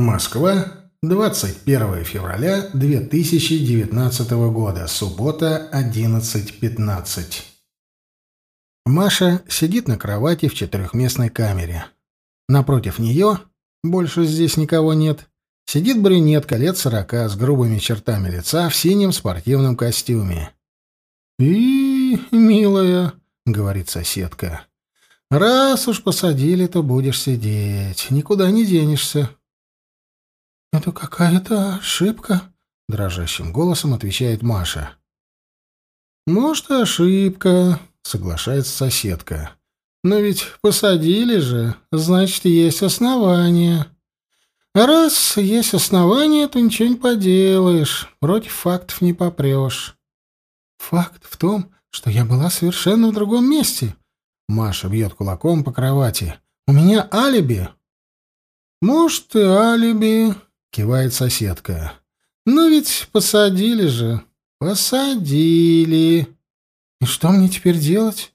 Москва, 21 февраля 2019 года, суббота, 11.15. Маша сидит на кровати в четырехместной камере. Напротив нее, больше здесь никого нет, сидит брюнетка лет сорока с грубыми чертами лица в синем спортивном костюме. «И, милая», — говорит соседка, — «раз уж посадили, то будешь сидеть, никуда не денешься». «Это какая-то ошибка», — дрожащим голосом отвечает Маша. «Может, ошибка», — соглашается соседка. «Но ведь посадили же, значит, есть основания. А раз есть основания, то ничего не поделаешь, против фактов не попрешь». «Факт в том, что я была совершенно в другом месте». Маша бьет кулаком по кровати. «У меня алиби». «Может, и алиби», — кивает соседка. «Ну ведь посадили же. Посадили. И что мне теперь делать?»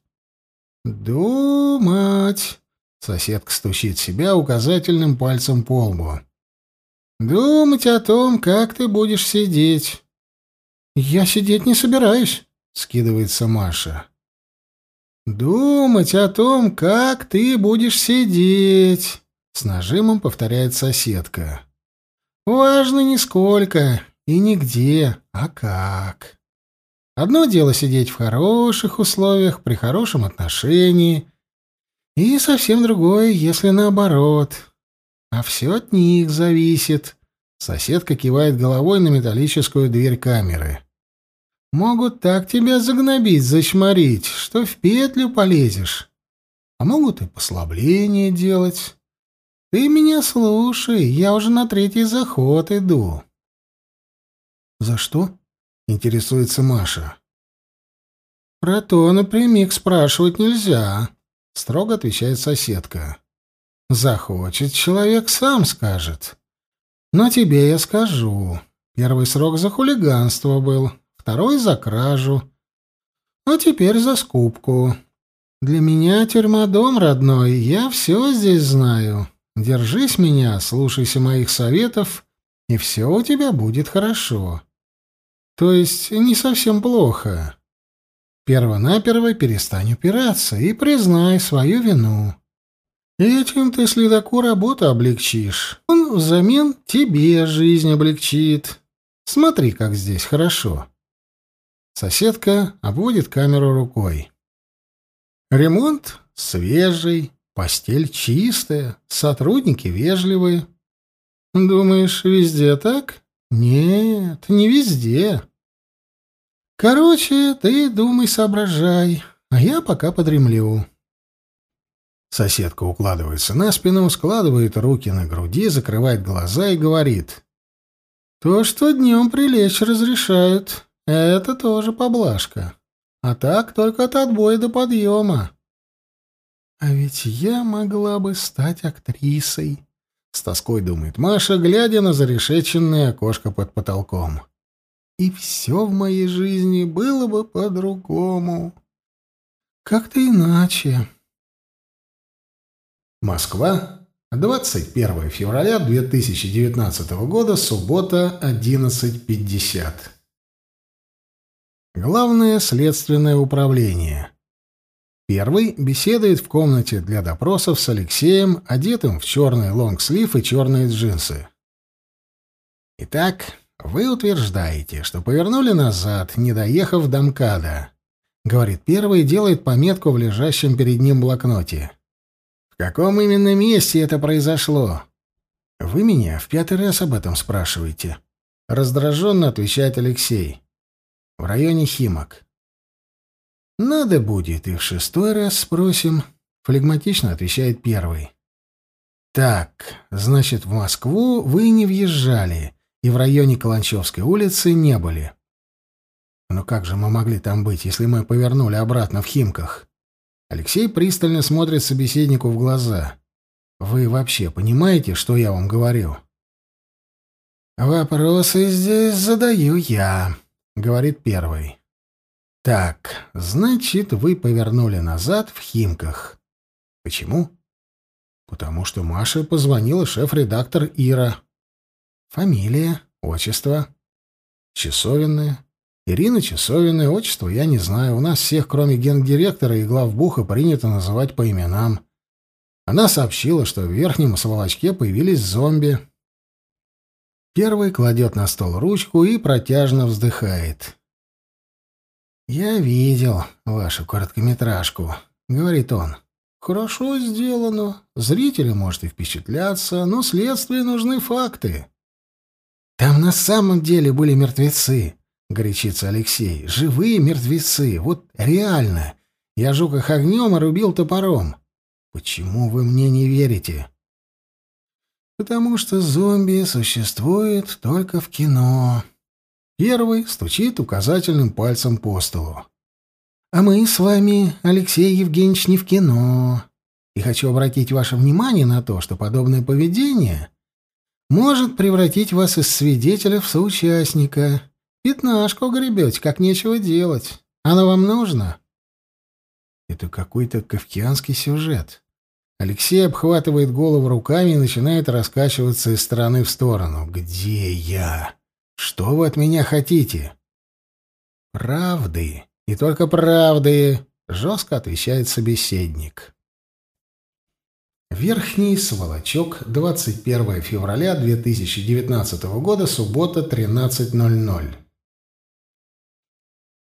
«Думать», — соседка стучит себя указательным пальцем по лбу. «Думать о том, как ты будешь сидеть». «Я сидеть не собираюсь», — скидывается Маша. «Думать о том, как ты будешь сидеть», — с нажимом повторяет соседка. Важно не сколько и нигде, а как. Одно дело сидеть в хороших условиях, при хорошем отношении, и совсем другое, если наоборот. А все от них зависит. Соседка кивает головой на металлическую дверь камеры. Могут так тебя загнобить, зачморить, что в петлю полезешь. А могут и послабление делать. Ты меня слушай, я уже на третий заход иду. За что? Интересуется Маша. Про то напрямик спрашивать нельзя, строго отвечает соседка. Захочет человек, сам скажет. Но тебе я скажу. Первый срок за хулиганство был, второй за кражу, а теперь за скупку. Для меня тюрьма дом родной, я все здесь знаю. Держись меня, слушайся моих советов, и все у тебя будет хорошо. То есть не совсем плохо. Первонаперво перестань упираться и признай свою вину. Этим ты следаку работу облегчишь. Он взамен тебе жизнь облегчит. Смотри, как здесь хорошо. Соседка обводит камеру рукой. Ремонт свежий, Постель чистая, сотрудники вежливые. Думаешь, везде так? Нет, не везде. Короче, ты думай, соображай, а я пока подремлю. Соседка укладывается на спину, складывает руки на груди, закрывает глаза и говорит. То, что днем прилечь разрешают, это тоже поблажка. А так только от отбоя до подъема. А ведь я могла бы стать актрисой. С тоской думает Маша, глядя на зарешеченное окошко под потолком. И все в моей жизни было бы по-другому. Как-то иначе. Москва, 21 февраля 2019 года, суббота, 11.50. Главное следственное управление. Первый беседует в комнате для допросов с Алексеем, одетым в черный лонгслив и черные джинсы. «Итак, вы утверждаете, что повернули назад, не доехав до МКАДа», — говорит первый и делает пометку в лежащем перед ним блокноте. «В каком именно месте это произошло?» «Вы меня в пятый раз об этом спрашиваете», — раздраженно отвечает Алексей. «В районе Химок. «Надо будет, и в шестой раз спросим», — флегматично отвечает первый. «Так, значит, в Москву вы не въезжали и в районе Каланчевской улицы не были». «Но как же мы могли там быть, если мы повернули обратно в Химках?» Алексей пристально смотрит собеседнику в глаза. «Вы вообще понимаете, что я вам говорю?» «Вопросы здесь задаю я», — говорит первый. Так, значит, вы повернули назад в Химках. Почему? Потому что Маше позвонила шеф-редактор Ира. Фамилия, отчество. Часовенная. Ирина Часовенная, отчество я не знаю. У нас всех, кроме гендиректора и главбуха, принято называть по именам. Она сообщила, что в верхнем сволочке появились зомби. Первый кладет на стол ручку и протяжно вздыхает. «Я видел вашу короткометражку», — говорит он. «Хорошо сделано. Зрители, может, и впечатляться, но следствию нужны факты». «Там на самом деле были мертвецы», — горячится Алексей. «Живые мертвецы. Вот реально. Я жег их огнем и рубил топором. Почему вы мне не верите?» «Потому что зомби существуют только в кино». Первый стучит указательным пальцем по столу. «А мы с вами, Алексей Евгеньевич, не в кино. И хочу обратить ваше внимание на то, что подобное поведение может превратить вас из свидетеля в соучастника. Пятнашку гребете, как нечего делать. Оно вам нужно?» Это какой-то кавкианский сюжет. Алексей обхватывает голову руками и начинает раскачиваться из стороны в сторону. «Где я? Что вы от меня хотите?» «Правды. И только правды», — жестко отвечает собеседник. Верхний Сволочок, 21 февраля 2019 года, суббота, 13.00.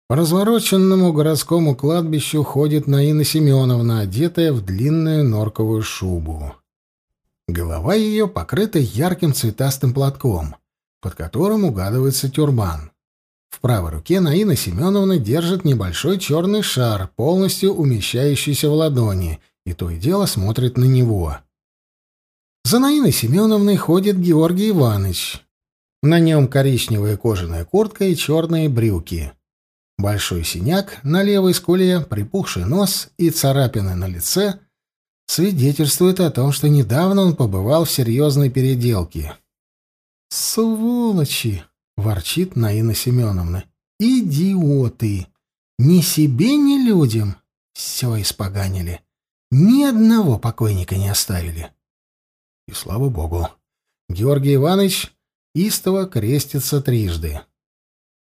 По развороченному городскому кладбищу ходит Наина Семеновна, одетая в длинную норковую шубу. Голова ее покрыта ярким цветастым платком, под которым угадывается тюрбан. В правой руке Наина Семеновна держит небольшой черный шар, полностью умещающийся в ладони, и то и дело смотрит на него. За Наиной Семеновной ходит Георгий Иванович. На нем коричневая кожаная куртка и черные брюки. Большой синяк на левой скуле, припухший нос и царапины на лице свидетельствуют о том, что недавно он побывал в серьезной переделке. «Сволочи!» — ворчит Наина Семеновна. «Идиоты! Ни себе, ни людям! Все испоганили. Ни одного покойника не оставили». И слава богу, Георгий Иванович истово крестится трижды.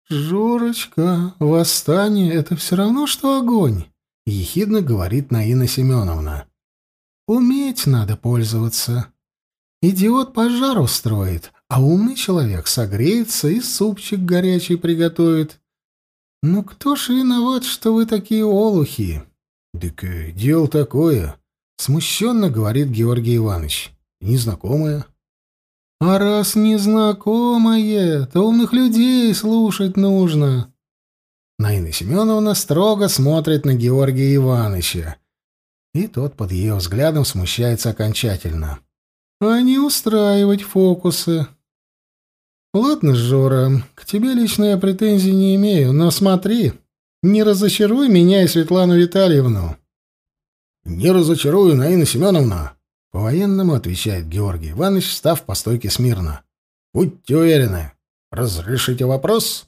«Жорочка, восстание — это все равно, что огонь», — ехидно говорит Наина Семеновна. «Уметь надо пользоваться. Идиот пожар устроит, а умный человек согреется и супчик горячий приготовит. Ну кто ж виноват, что вы такие олухи?» «Так э, дело такое», — смущенно говорит Георгий Иванович. «Незнакомое». А раз незнакомое, то умных людей слушать нужно. Наина Семеновна строго смотрит на Георгия Ивановича. И тот под ее взглядом смущается окончательно. А не устраивать фокусы. Ладно, Жора, к тебе лично я претензий не имею, но смотри, не разочаруй меня и Светлану Витальевну. Не разочарую, Наина Семеновна, по-военному отвечает Георгий Иванович, встав по стойке смирно. «Будьте уверены. Разрешите вопрос?»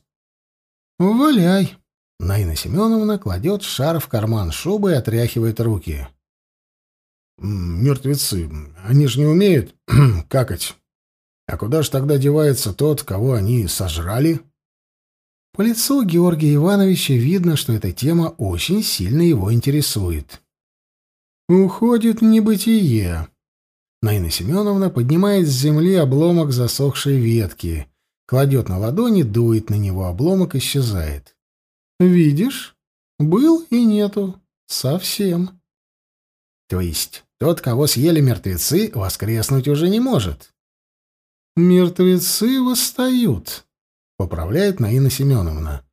«Валяй». Наина Семеновна кладет шар в карман шубы и отряхивает руки. «Мертвецы, они же не умеют какать. А куда ж тогда девается тот, кого они сожрали?» По лицу Георгия Ивановича видно, что эта тема очень сильно его интересует. «Уходит небытие», Наина Семеновна поднимает с земли обломок засохшей ветки, кладет на ладони, дует на него, обломок исчезает. «Видишь? Был и нету. Совсем». То есть тот, кого съели мертвецы, воскреснуть уже не может. «Мертвецы восстают», — поправляет Наина Семеновна.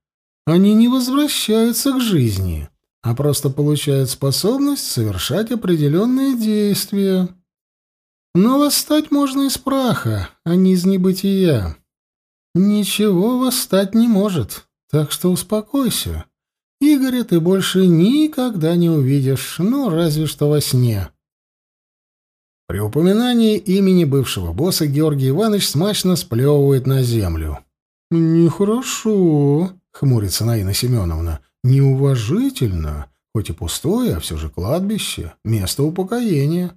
«Они не возвращаются к жизни, а просто получают способность совершать определенные действия». Но восстать можно из праха, а не из небытия. Ничего восстать не может, так что успокойся. Игоря ты больше никогда не увидишь, ну, разве что во сне. При упоминании имени бывшего босса Георгий Иванович смачно сплевывает на землю. «Нехорошо», — хмурится Наина Семеновна, — «неуважительно, хоть и пустое, а все же кладбище, место упокоения».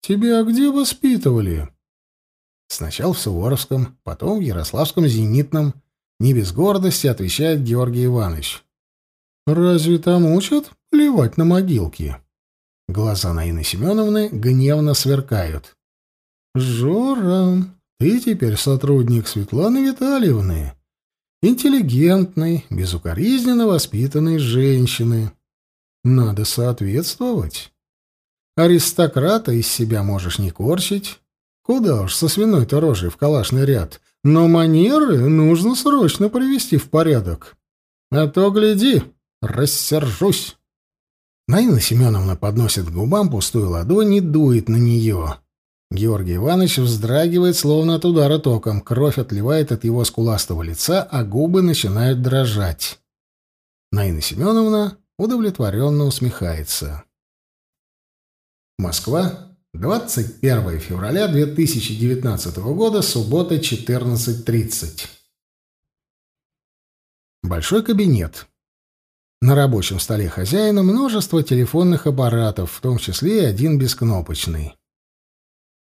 Тебя где воспитывали? Сначала в Суворовском, потом в Ярославском зенитном. Не без гордости отвечает Георгий Иванович. «Разве там учат плевать на могилки?» Глаза Наины Семеновны гневно сверкают. «Жора, ты теперь сотрудник Светланы Витальевны. Интеллигентной, безукоризненно воспитанной женщины. Надо соответствовать. Аристократа из себя можешь не корчить. Куда уж со свиной-то рожей в калашный ряд. Но манеры нужно срочно привести в порядок. А то, гляди, рассержусь. Наина Семеновна подносит к губам пустую ладонь и дует на нее. Георгий Иванович вздрагивает, словно от удара током. Кровь отливает от его скуластого лица, а губы начинают дрожать. Наина Семеновна удовлетворенно усмехается. Москва, 21 февраля 2019 года, суббота, 14.30. Большой кабинет. На рабочем столе хозяина множество телефонных аппаратов, в том числе и один бескнопочный.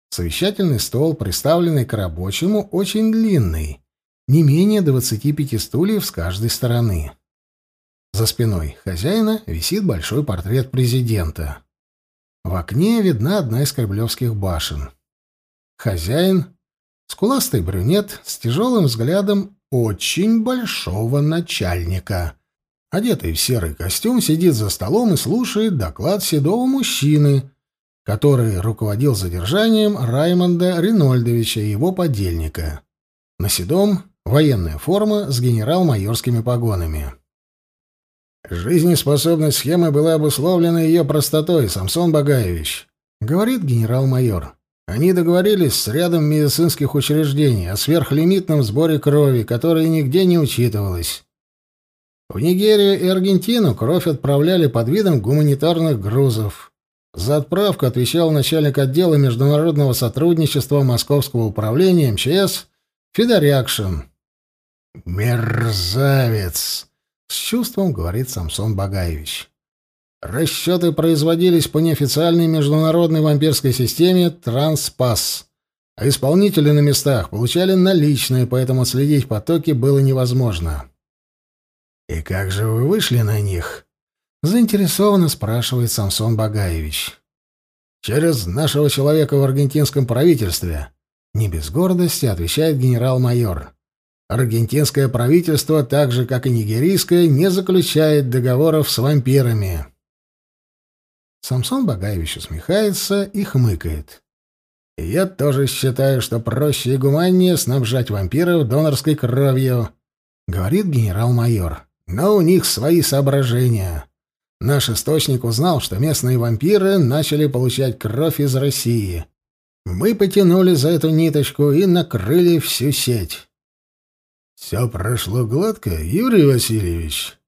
Совещательный стол, приставленный к рабочему, очень длинный, не менее 25 стульев с каждой стороны. За спиной хозяина висит большой портрет президента. В окне видна одна из кремлевских башен. Хозяин — скуластый брюнет с тяжелым взглядом очень большого начальника — одетый в серый костюм, сидит за столом и слушает доклад седого мужчины, который руководил задержанием Раймонда Ринольдовича и его подельника. На седом военная форма с генерал-майорскими погонами. «Жизнеспособность схемы была обусловлена ее простотой, Самсон Багаевич», — говорит генерал-майор. «Они договорились с рядом медицинских учреждений о сверхлимитном сборе крови, которое нигде не учитывалось. В Нигерию и Аргентину кровь отправляли под видом гуманитарных грузов. За отправку отвечал начальник отдела международного сотрудничества Московского управления МЧС Федорякшин. «Мерзавец!» — с чувством говорит Самсон Багаевич. Расчеты производились по неофициальной международной вампирской системе «Транспас», а исполнители на местах получали наличные, поэтому следить потоки было невозможно. «И как же вы вышли на них?» — заинтересованно спрашивает Самсон Багаевич. «Через нашего человека в аргентинском правительстве», — не без гордости отвечает генерал-майор. «Аргентинское правительство, так же, как и нигерийское, не заключает договоров с вампирами». Самсон Багаевич усмехается и хмыкает. «Я тоже считаю, что проще и гуманнее снабжать вампиров донорской кровью», — говорит генерал-майор. Но у них свои соображения. Наш источник узнал, что местные вампиры начали получать кровь из России. Мы потянули за эту ниточку и накрыли всю сеть. Все прошло гладко, Юрий Васильевич.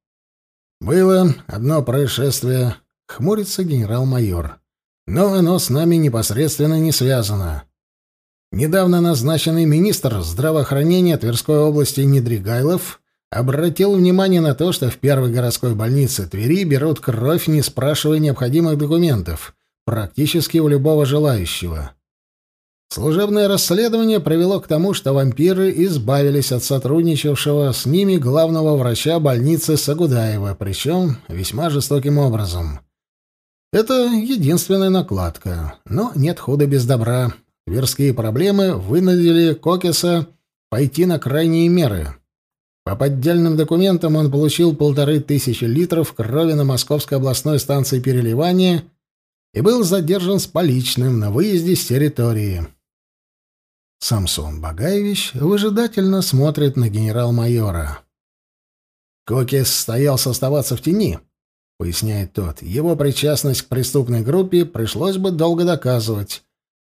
Было одно происшествие, хмурится генерал-майор. Но оно с нами непосредственно не связано. Недавно назначенный министр здравоохранения Тверской области Недригайлов обратил внимание на то, что в первой городской больнице Твери берут кровь, не спрашивая необходимых документов, практически у любого желающего. Служебное расследование привело к тому, что вампиры избавились от сотрудничавшего с ними главного врача больницы Сагудаева, причем весьма жестоким образом. Это единственная накладка, но нет худа без добра. Тверские проблемы вынудили Кокеса пойти на крайние меры — по поддельным документам он получил полторы тысячи литров крови на Московской областной станции переливания и был задержан с поличным на выезде с территории. Самсон Багаевич выжидательно смотрит на генерал-майора. «Кокис стоялся оставаться в тени», — поясняет тот. «Его причастность к преступной группе пришлось бы долго доказывать.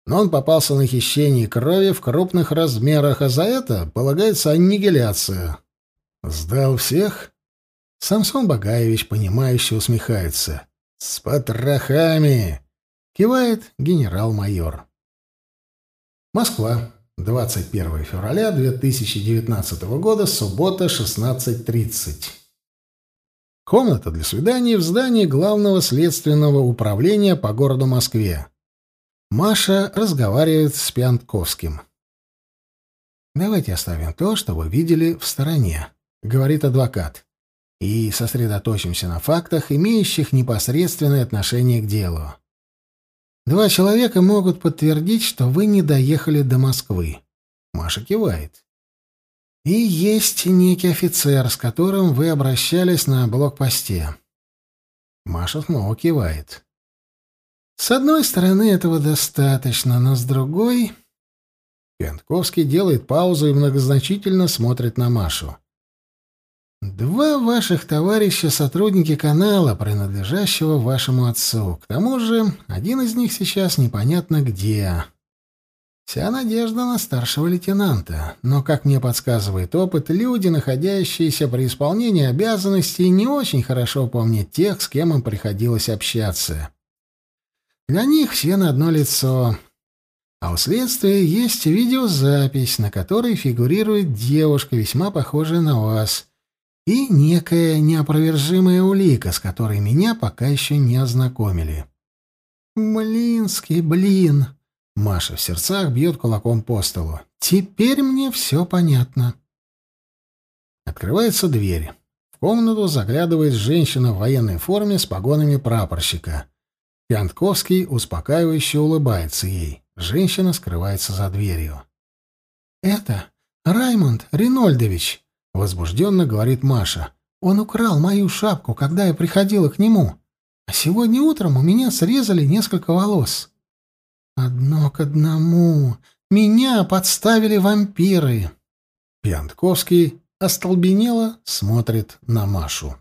Но он попался на хищение крови в крупных размерах, а за это полагается аннигиляция». Сдал всех? Самсон Багаевич, понимающе усмехается. С потрохами! Кивает генерал-майор. Москва. 21 февраля 2019 года, суббота, 16.30. Комната для свиданий в здании Главного следственного управления по городу Москве. Маша разговаривает с Пьянковским. Давайте оставим то, что вы видели в стороне, говорит адвокат, и сосредоточимся на фактах, имеющих непосредственное отношение к делу. Два человека могут подтвердить, что вы не доехали до Москвы. Маша кивает. И есть некий офицер, с которым вы обращались на блокпосте. Маша снова кивает. С одной стороны, этого достаточно, но с другой... Пентковский делает паузу и многозначительно смотрит на Машу. Два ваших товарища — сотрудники канала, принадлежащего вашему отцу. К тому же один из них сейчас непонятно где. Вся надежда на старшего лейтенанта. Но, как мне подсказывает опыт, люди, находящиеся при исполнении обязанностей, не очень хорошо помнят тех, с кем им приходилось общаться. Для них все на одно лицо. А у следствия есть видеозапись, на которой фигурирует девушка, весьма похожая на вас — и некая неопровержимая улика, с которой меня пока еще не ознакомили. «Блинский блин!» Маша в сердцах бьет кулаком по столу. «Теперь мне все понятно». Открывается дверь. В комнату заглядывает женщина в военной форме с погонами прапорщика. Пьянтковский успокаивающе улыбается ей. Женщина скрывается за дверью. «Это Раймонд Ринольдович», Возбужденно говорит Маша. «Он украл мою шапку, когда я приходила к нему. А сегодня утром у меня срезали несколько волос. Одно к одному. Меня подставили вампиры». Пьянтковский остолбенело смотрит на Машу.